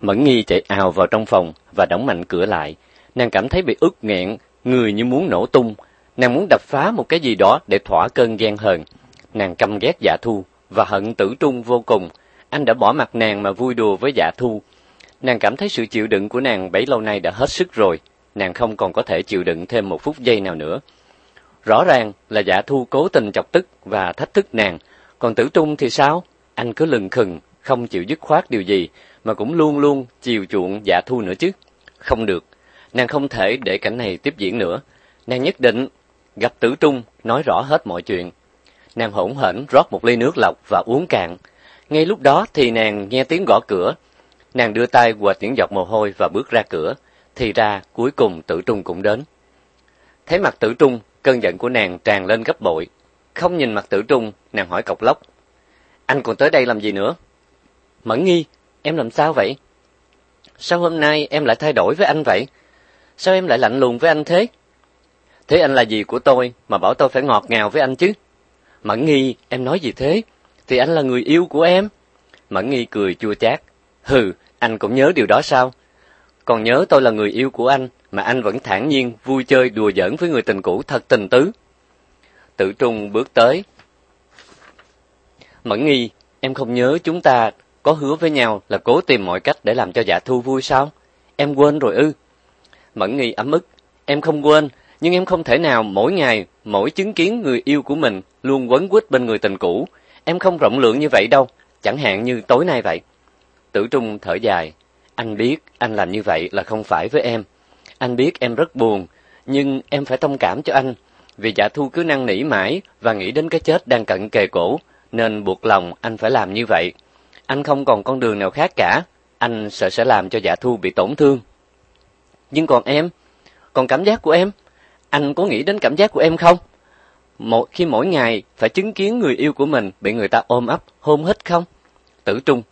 Mẫn Nghi chạy ào vào trong phòng và đóng mạnh cửa lại. Nàng cảm thấy bị ức nghẹn, người như muốn nổ tung. Nàng muốn đập phá một cái gì đó để thỏa cơn ghen hờn. Nàng căm ghét Dạ Thu và hận Tử Trung vô cùng. Anh đã bỏ mặt nàng mà vui đùa với Dạ Thu. Nàng cảm thấy sự chịu đựng của nàng bấy lâu nay đã hết sức rồi. Nàng không còn có thể chịu đựng thêm một phút giây nào nữa. Rõ ràng là Dạ Thu cố tình chọc tức và thách thức nàng. Còn Tử Trung thì sao? Anh cứ lừng khừng, không chịu dứt khoát điều gì mà cũng luôn luôn chiều chuộng dạ thu nữa chứ. Không được, nàng không thể để cảnh này tiếp diễn nữa. Nàng nhất định gặp Tử Trung nói rõ hết mọi chuyện. Nàng hỗn hển rót một ly nước lọc và uống cạn. Ngay lúc đó thì nàng nghe tiếng gõ cửa. Nàng đưa tay quệt những giọt mồ hôi và bước ra cửa, thì ra cuối cùng Tử Trung cũng đến. Thấy mặt Tử Trung, cơn giận của nàng tràn lên gấp bội. Không nhìn mặt Tử Trung, nàng hỏi cọc lóc: "Anh còn tới đây làm gì nữa?" Mẫn Nghi Em làm sao vậy? Sao hôm nay em lại thay đổi với anh vậy? Sao em lại lạnh lùng với anh thế? Thế anh là gì của tôi mà bảo tôi phải ngọt ngào với anh chứ? Mẫn nghi, em nói gì thế? Thì anh là người yêu của em. Mẫn nghi cười chua chát. Hừ, anh cũng nhớ điều đó sao? Còn nhớ tôi là người yêu của anh, mà anh vẫn thản nhiên vui chơi đùa giỡn với người tình cũ thật tình tứ. Tử Trung bước tới. Mẫn nghi, em không nhớ chúng ta có hứa với nhau là cố tìm mọi cách để làm cho dạ thu vui sao? Em quên rồi ư? Mẫn nghi ấm ức, em không quên, nhưng em không thể nào mỗi ngày, mỗi chứng kiến người yêu của mình luôn quấn quýt bên người tình cũ. Em không rộng lượng như vậy đâu, chẳng hạn như tối nay vậy. Tử Trung thở dài, anh biết anh làm như vậy là không phải với em. Anh biết em rất buồn, nhưng em phải thông cảm cho anh, vì dạ thu cứ năn nỉ mãi và nghĩ đến cái chết đang cận kề cổ, nên buộc lòng anh phải làm như vậy anh không còn con đường nào khác cả, anh sợ sẽ làm cho Dạ Thu bị tổn thương. Nhưng còn em, còn cảm giác của em, anh có nghĩ đến cảm giác của em không? Một khi mỗi ngày phải chứng kiến người yêu của mình bị người ta ôm ấp, hôn hít không? Tử Trung,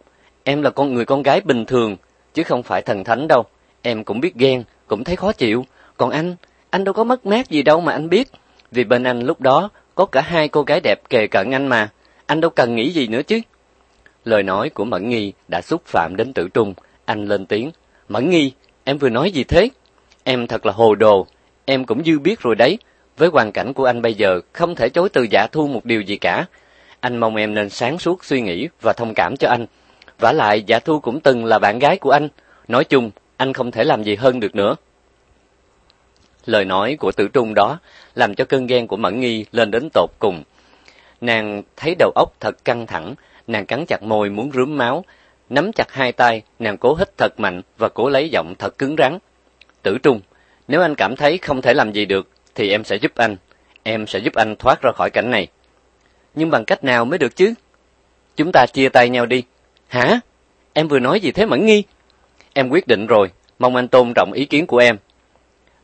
em là con người con gái bình thường, chứ không phải thần thánh đâu. Em cũng biết ghen, cũng thấy khó chịu. Còn anh, anh đâu có mất mát gì đâu mà anh biết. Vì bên anh lúc đó có cả hai cô gái đẹp kề cận anh mà. Anh đâu cần nghĩ gì nữa chứ. Lời nói của Mẫn Nghi đã xúc phạm đến Tử Trung, anh lên tiếng, "Mẫn Nghi, em vừa nói gì thế? Em thật là hồ đồ, em cũng dư biết rồi đấy, với hoàn cảnh của anh bây giờ không thể chối từ giả thu một điều gì cả. Anh mong em nên sáng suốt suy nghĩ và thông cảm cho anh. Vả lại giả thu cũng từng là bạn gái của anh, nói chung anh không thể làm gì hơn được nữa." Lời nói của Tử Trung đó làm cho cơn ghen của Mẫn Nghi lên đến tột cùng. Nàng thấy đầu óc thật căng thẳng, nàng cắn chặt môi muốn rướm máu, nắm chặt hai tay, nàng cố hít thật mạnh và cố lấy giọng thật cứng rắn. Tử Trung, nếu anh cảm thấy không thể làm gì được thì em sẽ giúp anh, em sẽ giúp anh thoát ra khỏi cảnh này. Nhưng bằng cách nào mới được chứ? Chúng ta chia tay nhau đi. Hả? Em vừa nói gì thế Mẫn Nghi? Em quyết định rồi, mong anh tôn trọng ý kiến của em.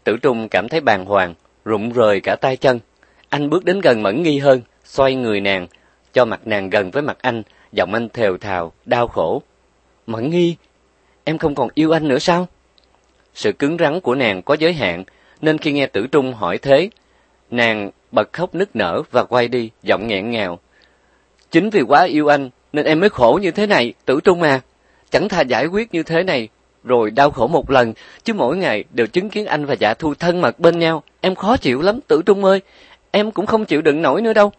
Tử Trung cảm thấy bàng hoàng, rụng rời cả tay chân. Anh bước đến gần Mẫn Nghi hơn, xoay người nàng, cho mặt nàng gần với mặt anh, giọng anh thều thào, đau khổ. Mẫn nghi, em không còn yêu anh nữa sao? Sự cứng rắn của nàng có giới hạn, nên khi nghe tử trung hỏi thế, nàng bật khóc nức nở và quay đi, giọng nghẹn ngào. Chính vì quá yêu anh, nên em mới khổ như thế này, tử trung à. Chẳng thà giải quyết như thế này, rồi đau khổ một lần, chứ mỗi ngày đều chứng kiến anh và dạ thu thân mật bên nhau. Em khó chịu lắm, tử trung ơi, em cũng không chịu đựng nổi nữa đâu.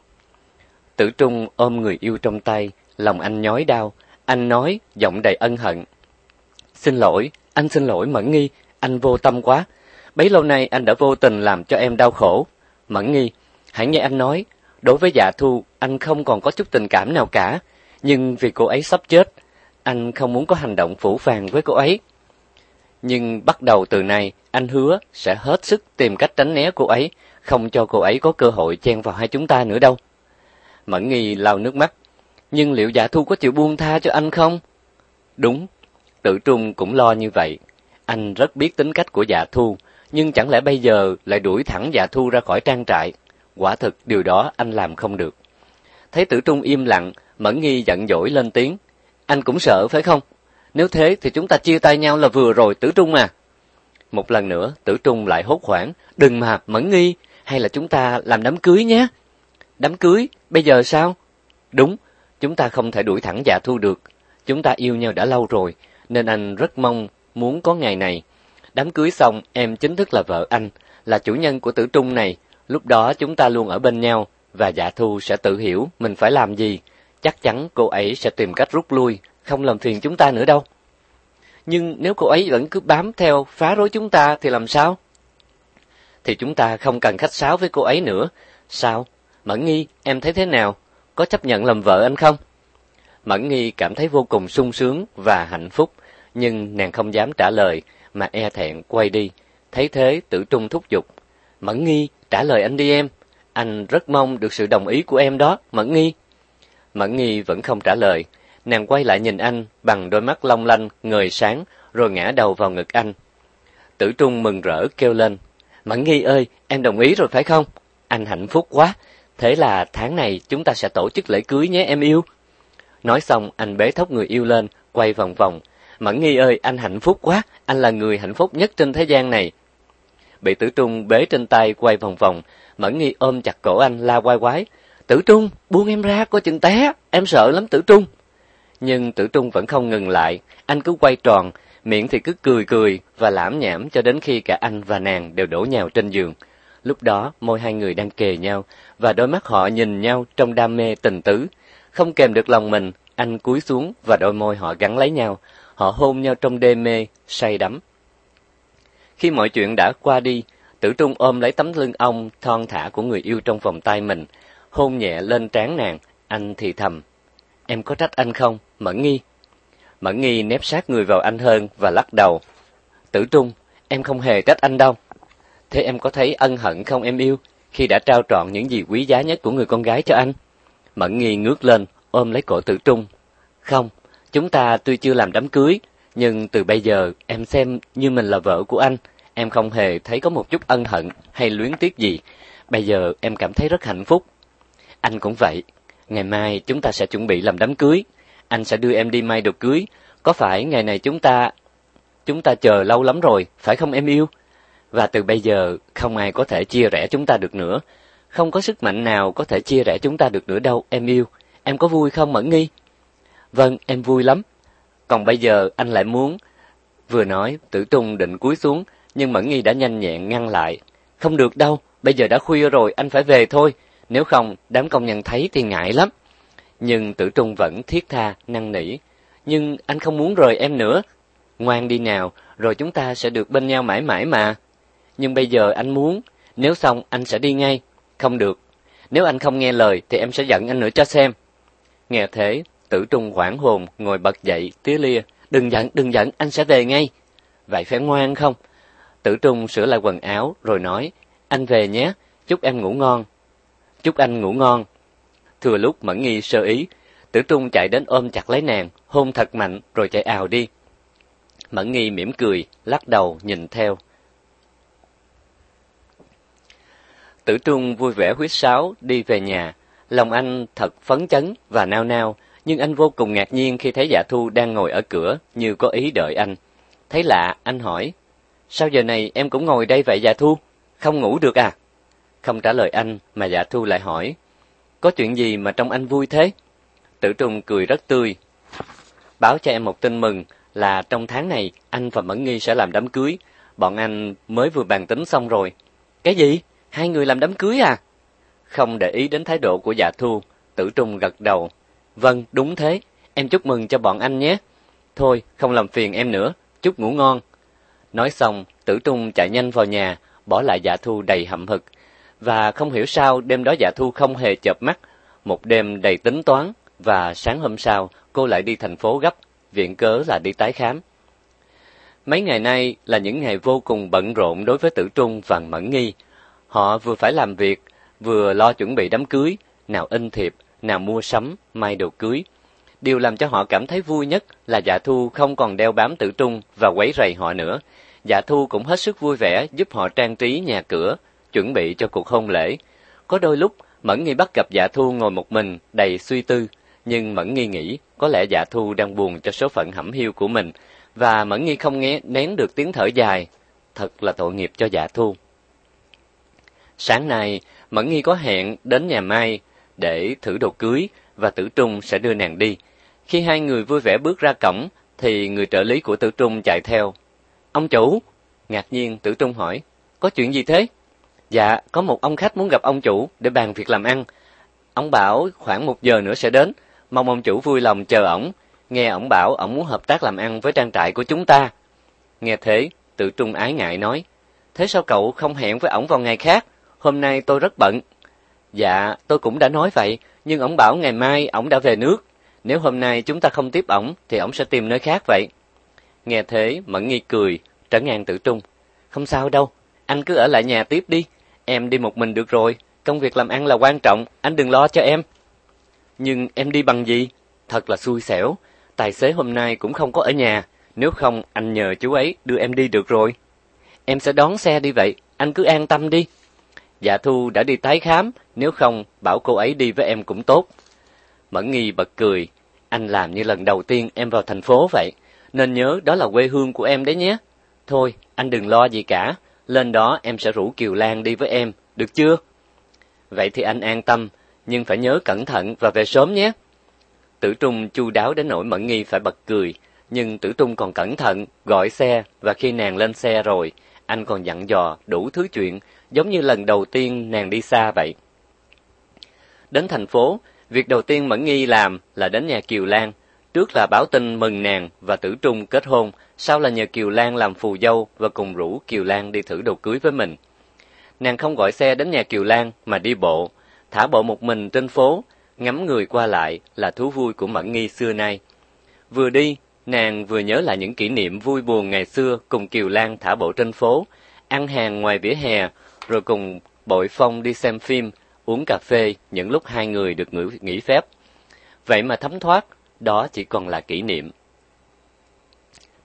Tử Trung ôm người yêu trong tay, lòng anh nhói đau, anh nói giọng đầy ân hận. Xin lỗi, anh xin lỗi Mẫn Nghi, anh vô tâm quá. Bấy lâu nay anh đã vô tình làm cho em đau khổ. Mẫn Nghi, hãy nghe anh nói, đối với Dạ Thu anh không còn có chút tình cảm nào cả, nhưng vì cô ấy sắp chết, anh không muốn có hành động phủ phàng với cô ấy. Nhưng bắt đầu từ nay, anh hứa sẽ hết sức tìm cách tránh né cô ấy, không cho cô ấy có cơ hội chen vào hai chúng ta nữa đâu. Mẫn nghi lau nước mắt. Nhưng liệu dạ thu có chịu buông tha cho anh không? Đúng, tự trung cũng lo như vậy. Anh rất biết tính cách của dạ thu, nhưng chẳng lẽ bây giờ lại đuổi thẳng dạ thu ra khỏi trang trại? Quả thực điều đó anh làm không được. Thấy tử trung im lặng, Mẫn nghi giận dỗi lên tiếng. Anh cũng sợ phải không? Nếu thế thì chúng ta chia tay nhau là vừa rồi tử trung à. Một lần nữa, tử trung lại hốt hoảng. Đừng mà, Mẫn nghi, hay là chúng ta làm đám cưới nhé? Đám cưới? Bây giờ sao? Đúng, chúng ta không thể đuổi thẳng dạ thu được. Chúng ta yêu nhau đã lâu rồi, nên anh rất mong muốn có ngày này. Đám cưới xong, em chính thức là vợ anh, là chủ nhân của tử trung này. Lúc đó chúng ta luôn ở bên nhau, và dạ thu sẽ tự hiểu mình phải làm gì. Chắc chắn cô ấy sẽ tìm cách rút lui, không làm phiền chúng ta nữa đâu. Nhưng nếu cô ấy vẫn cứ bám theo, phá rối chúng ta thì làm sao? Thì chúng ta không cần khách sáo với cô ấy nữa. Sao? Mẫn Nghi, em thấy thế nào? Có chấp nhận làm vợ anh không? Mẫn Nghi cảm thấy vô cùng sung sướng và hạnh phúc, nhưng nàng không dám trả lời mà e thẹn quay đi. Thấy thế, Tử Trung thúc giục, "Mẫn Nghi, trả lời anh đi em, anh rất mong được sự đồng ý của em đó, Mẫn Nghi." Mẫn Nghi vẫn không trả lời, nàng quay lại nhìn anh bằng đôi mắt long lanh ngời sáng rồi ngã đầu vào ngực anh. Tử Trung mừng rỡ kêu lên, "Mẫn Nghi ơi, em đồng ý rồi phải không? Anh hạnh phúc quá, Thế là tháng này chúng ta sẽ tổ chức lễ cưới nhé em yêu. Nói xong, anh bế thốc người yêu lên, quay vòng vòng. Mẫn nghi ơi, anh hạnh phúc quá, anh là người hạnh phúc nhất trên thế gian này. Bị tử trung bế trên tay quay vòng vòng, Mẫn nghi ôm chặt cổ anh la quay quái. Tử trung, buông em ra, có chừng té, em sợ lắm tử trung. Nhưng tử trung vẫn không ngừng lại, anh cứ quay tròn, miệng thì cứ cười cười và lãm nhảm cho đến khi cả anh và nàng đều đổ nhào trên giường. Lúc đó, môi hai người đang kề nhau, và đôi mắt họ nhìn nhau trong đam mê tình tứ. Không kèm được lòng mình, anh cúi xuống và đôi môi họ gắn lấy nhau. Họ hôn nhau trong đê mê, say đắm. Khi mọi chuyện đã qua đi, tử trung ôm lấy tấm lưng ông thon thả của người yêu trong vòng tay mình, hôn nhẹ lên trán nàng, anh thì thầm. Em có trách anh không, Mẫn Nghi? Mẫn Nghi nép sát người vào anh hơn và lắc đầu. Tử Trung, em không hề trách anh đâu. Thế em có thấy ân hận không em yêu, khi đã trao trọn những gì quý giá nhất của người con gái cho anh? Mẫn nghi ngước lên, ôm lấy cổ tử trung. Không, chúng ta tuy chưa làm đám cưới, nhưng từ bây giờ em xem như mình là vợ của anh. Em không hề thấy có một chút ân hận hay luyến tiếc gì. Bây giờ em cảm thấy rất hạnh phúc. Anh cũng vậy. Ngày mai chúng ta sẽ chuẩn bị làm đám cưới. Anh sẽ đưa em đi may đồ cưới. Có phải ngày này chúng ta... Chúng ta chờ lâu lắm rồi, phải không em yêu? và từ bây giờ không ai có thể chia rẽ chúng ta được nữa. Không có sức mạnh nào có thể chia rẽ chúng ta được nữa đâu, em yêu. Em có vui không Mẫn Nghi? Vâng, em vui lắm. Còn bây giờ anh lại muốn... Vừa nói, Tử Tung định cúi xuống, nhưng Mẫn Nghi đã nhanh nhẹn ngăn lại. Không được đâu, bây giờ đã khuya rồi, anh phải về thôi. Nếu không, đám công nhân thấy thì ngại lắm. Nhưng Tử Trung vẫn thiết tha, năn nỉ. Nhưng anh không muốn rời em nữa. Ngoan đi nào, rồi chúng ta sẽ được bên nhau mãi mãi mà nhưng bây giờ anh muốn, nếu xong anh sẽ đi ngay. Không được, nếu anh không nghe lời thì em sẽ giận anh nữa cho xem. Nghe thế, tử trung hoảng hồn, ngồi bật dậy, tía lia. Đừng giận, đừng giận, anh sẽ về ngay. Vậy phải ngoan không? Tử trung sửa lại quần áo, rồi nói, anh về nhé, chúc em ngủ ngon. Chúc anh ngủ ngon. Thừa lúc Mẫn Nghi sơ ý, Tử Trung chạy đến ôm chặt lấy nàng, hôn thật mạnh rồi chạy ào đi. Mẫn Nghi mỉm cười, lắc đầu nhìn theo. Tử Trung vui vẻ huyết sáo đi về nhà, lòng anh thật phấn chấn và nao nao, nhưng anh vô cùng ngạc nhiên khi thấy Dạ Thu đang ngồi ở cửa như có ý đợi anh. Thấy lạ, anh hỏi: "Sao giờ này em cũng ngồi đây vậy Dạ Thu? Không ngủ được à?" Không trả lời anh mà Dạ Thu lại hỏi: "Có chuyện gì mà trong anh vui thế?" Tử Trung cười rất tươi. "Báo cho em một tin mừng là trong tháng này anh và Mẫn Nghi sẽ làm đám cưới, bọn anh mới vừa bàn tính xong rồi." "Cái gì?" hai người làm đám cưới à? Không để ý đến thái độ của dạ thu, tử trung gật đầu. Vâng, đúng thế, em chúc mừng cho bọn anh nhé. Thôi, không làm phiền em nữa, chúc ngủ ngon. Nói xong, tử trung chạy nhanh vào nhà, bỏ lại dạ thu đầy hậm hực. Và không hiểu sao đêm đó dạ thu không hề chợp mắt, một đêm đầy tính toán, và sáng hôm sau cô lại đi thành phố gấp, viện cớ là đi tái khám. Mấy ngày nay là những ngày vô cùng bận rộn đối với Tử Trung và Mẫn Nghi. Họ vừa phải làm việc, vừa lo chuẩn bị đám cưới, nào in thiệp, nào mua sắm, may đồ cưới. Điều làm cho họ cảm thấy vui nhất là Dạ Thu không còn đeo bám Tử Trung và quấy rầy họ nữa. Dạ Thu cũng hết sức vui vẻ giúp họ trang trí nhà cửa, chuẩn bị cho cuộc hôn lễ. Có đôi lúc Mẫn Nghi bắt gặp Dạ Thu ngồi một mình, đầy suy tư, nhưng Mẫn Nghi nghĩ có lẽ Dạ Thu đang buồn cho số phận hẩm hiu của mình và Mẫn Nghi không nghe nén được tiếng thở dài, thật là tội nghiệp cho Dạ Thu. Sáng nay, Mẫn Nghi có hẹn đến nhà Mai để thử đồ cưới và Tử Trung sẽ đưa nàng đi. Khi hai người vui vẻ bước ra cổng thì người trợ lý của Tử Trung chạy theo. "Ông chủ?" Ngạc nhiên Tử Trung hỏi, "Có chuyện gì thế?" "Dạ, có một ông khách muốn gặp ông chủ để bàn việc làm ăn. Ông bảo khoảng một giờ nữa sẽ đến, mong ông chủ vui lòng chờ ổng." Nghe ổng bảo ổng muốn hợp tác làm ăn với trang trại của chúng ta. Nghe thế, tử Trung ái ngại nói, thế sao cậu không hẹn với ổng vào ngày khác? hôm nay tôi rất bận. Dạ, tôi cũng đã nói vậy, nhưng ổng bảo ngày mai ổng đã về nước. Nếu hôm nay chúng ta không tiếp ổng, thì ổng sẽ tìm nơi khác vậy. Nghe thế, Mẫn Nghi cười, trở ngang tự trung. Không sao đâu, anh cứ ở lại nhà tiếp đi. Em đi một mình được rồi, công việc làm ăn là quan trọng, anh đừng lo cho em. Nhưng em đi bằng gì? Thật là xui xẻo, tài xế hôm nay cũng không có ở nhà, nếu không anh nhờ chú ấy đưa em đi được rồi. Em sẽ đón xe đi vậy, anh cứ an tâm đi. Dạ Thu đã đi tái khám, nếu không bảo cô ấy đi với em cũng tốt. Mẫn Nghi bật cười, anh làm như lần đầu tiên em vào thành phố vậy, nên nhớ đó là quê hương của em đấy nhé. Thôi, anh đừng lo gì cả, lên đó em sẽ rủ Kiều Lan đi với em, được chưa? Vậy thì anh an tâm, nhưng phải nhớ cẩn thận và về sớm nhé. Tử Trung chu đáo đến nỗi Mẫn Nghi phải bật cười, nhưng Tử Trung còn cẩn thận, gọi xe và khi nàng lên xe rồi, anh còn dặn dò đủ thứ chuyện giống như lần đầu tiên nàng đi xa vậy. Đến thành phố, việc đầu tiên Mẫn Nghi làm là đến nhà Kiều Lan, trước là báo tin mừng nàng và Tử Trung kết hôn, sau là nhờ Kiều Lan làm phù dâu và cùng rủ Kiều Lan đi thử đồ cưới với mình. Nàng không gọi xe đến nhà Kiều Lan mà đi bộ, thả bộ một mình trên phố, ngắm người qua lại là thú vui của Mẫn Nghi xưa nay. Vừa đi, nàng vừa nhớ lại những kỷ niệm vui buồn ngày xưa cùng Kiều Lan thả bộ trên phố, ăn hàng ngoài vỉa hè rồi cùng bội phong đi xem phim, uống cà phê những lúc hai người được nghỉ phép. Vậy mà thấm thoát, đó chỉ còn là kỷ niệm.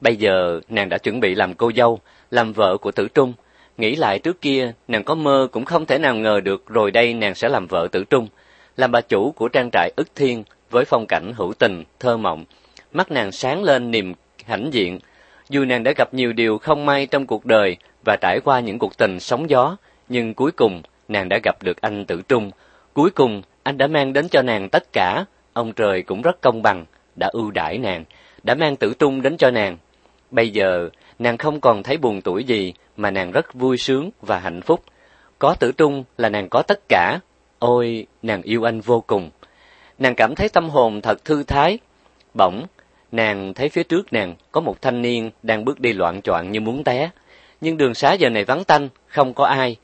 Bây giờ nàng đã chuẩn bị làm cô dâu, làm vợ của Tử Trung. Nghĩ lại trước kia, nàng có mơ cũng không thể nào ngờ được rồi đây nàng sẽ làm vợ Tử Trung, làm bà chủ của trang trại ức thiên với phong cảnh hữu tình, thơ mộng. Mắt nàng sáng lên niềm hãnh diện. Dù nàng đã gặp nhiều điều không may trong cuộc đời và trải qua những cuộc tình sóng gió, nhưng cuối cùng nàng đã gặp được anh Tử Trung, cuối cùng anh đã mang đến cho nàng tất cả, ông trời cũng rất công bằng, đã ưu đãi nàng, đã mang Tử Trung đến cho nàng. Bây giờ, nàng không còn thấy buồn tuổi gì mà nàng rất vui sướng và hạnh phúc. Có Tử Trung là nàng có tất cả. Ôi, nàng yêu anh vô cùng. Nàng cảm thấy tâm hồn thật thư thái. Bỗng, nàng thấy phía trước nàng có một thanh niên đang bước đi loạn choạng như muốn té, nhưng đường xá giờ này vắng tanh, không có ai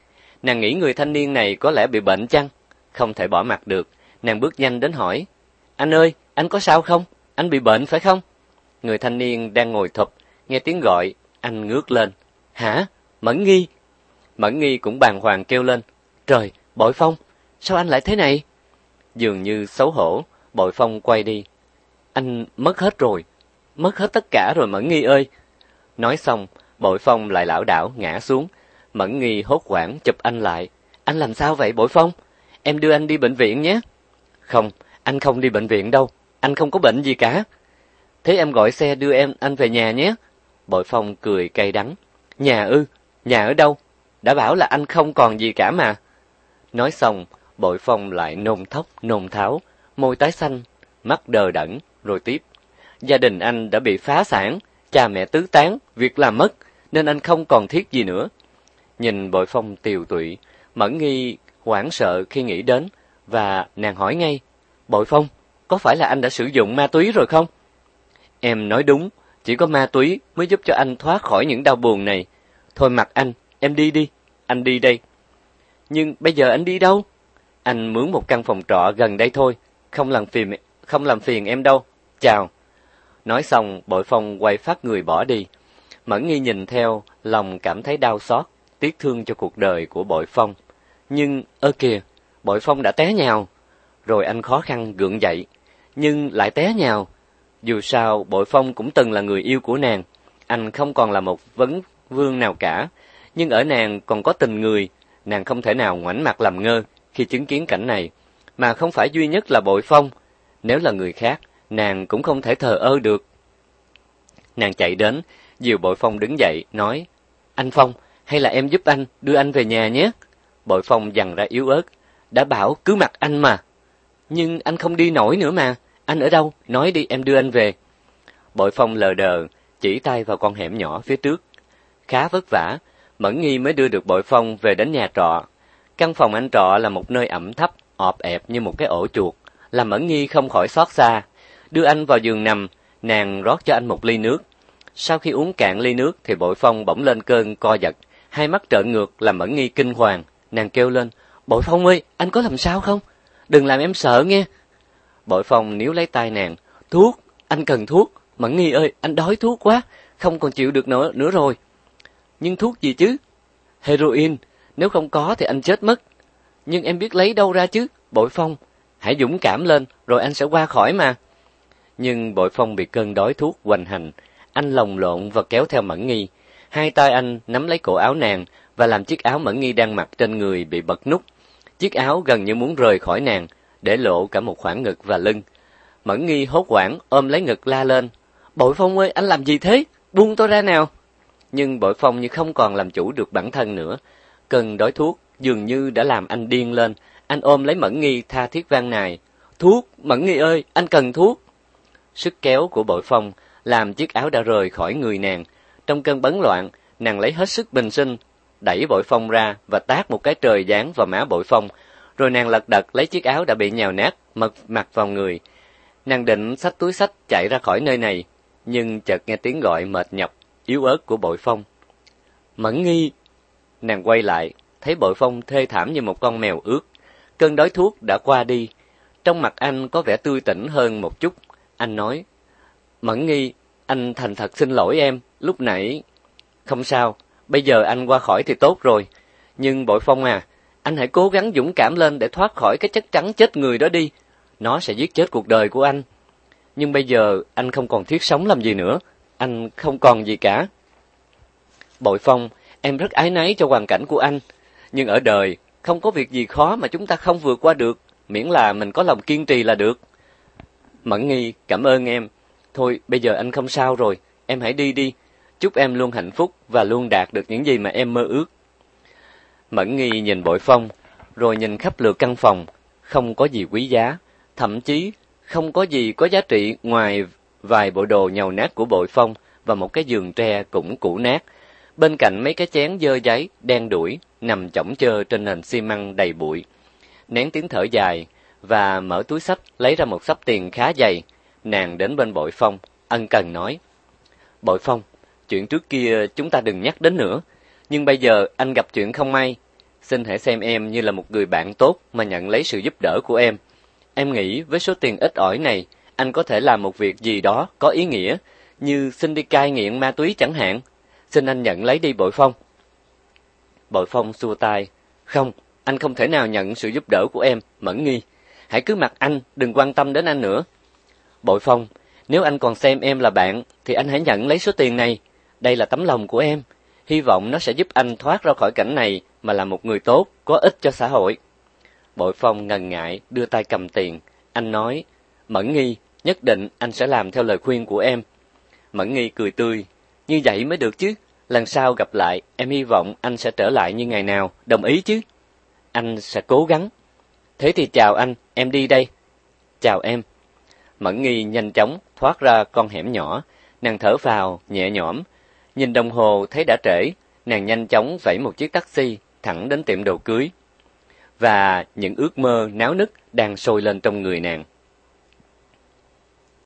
Nàng nghĩ người thanh niên này có lẽ bị bệnh chăng? Không thể bỏ mặt được, nàng bước nhanh đến hỏi. Anh ơi, anh có sao không? Anh bị bệnh phải không? Người thanh niên đang ngồi thụp, nghe tiếng gọi, anh ngước lên. Hả? Mẫn nghi? Mẫn nghi cũng bàng hoàng kêu lên. Trời, bội phong, sao anh lại thế này? Dường như xấu hổ, bội phong quay đi. Anh mất hết rồi, mất hết tất cả rồi Mẫn nghi ơi. Nói xong, bội phong lại lảo đảo ngã xuống, Mẫn nghi hốt hoảng chụp anh lại. Anh làm sao vậy Bội Phong? Em đưa anh đi bệnh viện nhé. Không, anh không đi bệnh viện đâu. Anh không có bệnh gì cả. Thế em gọi xe đưa em anh về nhà nhé. Bội Phong cười cay đắng. Nhà ư? Nhà ở đâu? Đã bảo là anh không còn gì cả mà. Nói xong, Bội Phong lại nôn thốc, nôn tháo, môi tái xanh, mắt đờ đẫn, rồi tiếp. Gia đình anh đã bị phá sản, cha mẹ tứ tán, việc làm mất, nên anh không còn thiết gì nữa nhìn bội phong tiều tụy, mẫn nghi hoảng sợ khi nghĩ đến và nàng hỏi ngay, "Bội phong, có phải là anh đã sử dụng ma túy rồi không?" "Em nói đúng, chỉ có ma túy mới giúp cho anh thoát khỏi những đau buồn này. Thôi mặc anh, em đi đi, anh đi đây." "Nhưng bây giờ anh đi đâu?" "Anh mướn một căn phòng trọ gần đây thôi, không làm phiền không làm phiền em đâu. Chào." Nói xong, Bội Phong quay phát người bỏ đi. Mẫn Nghi nhìn theo, lòng cảm thấy đau xót tiếc thương cho cuộc đời của Bội Phong. Nhưng, ơ kìa, Bội Phong đã té nhào. Rồi anh khó khăn gượng dậy, nhưng lại té nhào. Dù sao, Bội Phong cũng từng là người yêu của nàng. Anh không còn là một vấn vương nào cả, nhưng ở nàng còn có tình người. Nàng không thể nào ngoảnh mặt làm ngơ khi chứng kiến cảnh này, mà không phải duy nhất là Bội Phong. Nếu là người khác, nàng cũng không thể thờ ơ được. Nàng chạy đến, dìu Bội Phong đứng dậy, nói, Anh Phong, hay là em giúp anh đưa anh về nhà nhé. Bội Phong dằn ra yếu ớt, đã bảo cứ mặc anh mà. Nhưng anh không đi nổi nữa mà, anh ở đâu, nói đi em đưa anh về. Bội Phong lờ đờ, chỉ tay vào con hẻm nhỏ phía trước. Khá vất vả, Mẫn Nghi mới đưa được Bội Phong về đến nhà trọ. Căn phòng anh trọ là một nơi ẩm thấp, ọp ẹp như một cái ổ chuột, làm Mẫn Nghi không khỏi xót xa. Đưa anh vào giường nằm, nàng rót cho anh một ly nước. Sau khi uống cạn ly nước thì Bội Phong bỗng lên cơn co giật, hai mắt trợn ngược làm Mẫn Nghi kinh hoàng, nàng kêu lên, "Bội Phong ơi, anh có làm sao không? Đừng làm em sợ nghe." Bội Phong níu lấy tay nàng, "Thuốc, anh cần thuốc, Mẫn Nghi ơi, anh đói thuốc quá, không còn chịu được nữa nữa rồi." "Nhưng thuốc gì chứ?" "Heroin, nếu không có thì anh chết mất." "Nhưng em biết lấy đâu ra chứ, Bội Phong, hãy dũng cảm lên rồi anh sẽ qua khỏi mà." Nhưng Bội Phong bị cơn đói thuốc hoành hành, anh lồng lộn và kéo theo Mẫn Nghi Hai tay anh nắm lấy cổ áo nàng và làm chiếc áo mẫn nghi đang mặc trên người bị bật nút. Chiếc áo gần như muốn rời khỏi nàng, để lộ cả một khoảng ngực và lưng. Mẫn nghi hốt hoảng ôm lấy ngực la lên. Bội Phong ơi, anh làm gì thế? Buông tôi ra nào! Nhưng Bội Phong như không còn làm chủ được bản thân nữa. Cần đói thuốc, dường như đã làm anh điên lên. Anh ôm lấy Mẫn nghi tha thiết vang này: Thuốc, Mẫn nghi ơi, anh cần thuốc! Sức kéo của Bội Phong làm chiếc áo đã rời khỏi người nàng, trong cơn bấn loạn, nàng lấy hết sức bình sinh, đẩy bội phong ra và tát một cái trời giáng vào má bội phong, rồi nàng lật đật lấy chiếc áo đã bị nhào nát mật mặc vào người. Nàng định xách túi sách chạy ra khỏi nơi này, nhưng chợt nghe tiếng gọi mệt nhọc, yếu ớt của bội phong. Mẫn nghi! Nàng quay lại, thấy bội phong thê thảm như một con mèo ướt. Cơn đói thuốc đã qua đi. Trong mặt anh có vẻ tươi tỉnh hơn một chút. Anh nói, Mẫn nghi, anh thành thật xin lỗi em, lúc nãy... Không sao, bây giờ anh qua khỏi thì tốt rồi. Nhưng bội phong à, anh hãy cố gắng dũng cảm lên để thoát khỏi cái chất trắng chết người đó đi. Nó sẽ giết chết cuộc đời của anh. Nhưng bây giờ anh không còn thiết sống làm gì nữa. Anh không còn gì cả. Bội phong, em rất ái náy cho hoàn cảnh của anh. Nhưng ở đời, không có việc gì khó mà chúng ta không vượt qua được. Miễn là mình có lòng kiên trì là được. Mẫn nghi, cảm ơn em. Thôi, bây giờ anh không sao rồi. Em hãy đi đi. Chúc em luôn hạnh phúc và luôn đạt được những gì mà em mơ ước. Mẫn nghi nhìn bội phong, rồi nhìn khắp lượt căn phòng, không có gì quý giá, thậm chí không có gì có giá trị ngoài vài bộ đồ nhầu nát của bội phong và một cái giường tre cũng cũ nát. Bên cạnh mấy cái chén dơ giấy, đen đuổi, nằm chỏng chơ trên nền xi măng đầy bụi. Nén tiếng thở dài và mở túi sách lấy ra một sấp tiền khá dày. Nàng đến bên bội phong, ân cần nói. Bội phong, Chuyện trước kia chúng ta đừng nhắc đến nữa, nhưng bây giờ anh gặp chuyện không may, xin hãy xem em như là một người bạn tốt mà nhận lấy sự giúp đỡ của em. Em nghĩ với số tiền ít ỏi này, anh có thể làm một việc gì đó có ý nghĩa, như xin đi cai nghiện ma túy chẳng hạn. Xin anh nhận lấy đi Bội Phong. Bội Phong xua tay, "Không, anh không thể nào nhận sự giúp đỡ của em, Mẫn Nghi. Hãy cứ mặc anh, đừng quan tâm đến anh nữa." Bội Phong, "Nếu anh còn xem em là bạn thì anh hãy nhận lấy số tiền này, đây là tấm lòng của em, hy vọng nó sẽ giúp anh thoát ra khỏi cảnh này mà là một người tốt, có ích cho xã hội. Bội Phong ngần ngại đưa tay cầm tiền, anh nói, Mẫn Nghi, nhất định anh sẽ làm theo lời khuyên của em. Mẫn Nghi cười tươi, như vậy mới được chứ, lần sau gặp lại em hy vọng anh sẽ trở lại như ngày nào, đồng ý chứ? Anh sẽ cố gắng. Thế thì chào anh, em đi đây. Chào em. Mẫn Nghi nhanh chóng thoát ra con hẻm nhỏ, nàng thở phào nhẹ nhõm, Nhìn đồng hồ thấy đã trễ, nàng nhanh chóng vẫy một chiếc taxi thẳng đến tiệm đồ cưới. Và những ước mơ náo nức đang sôi lên trong người nàng.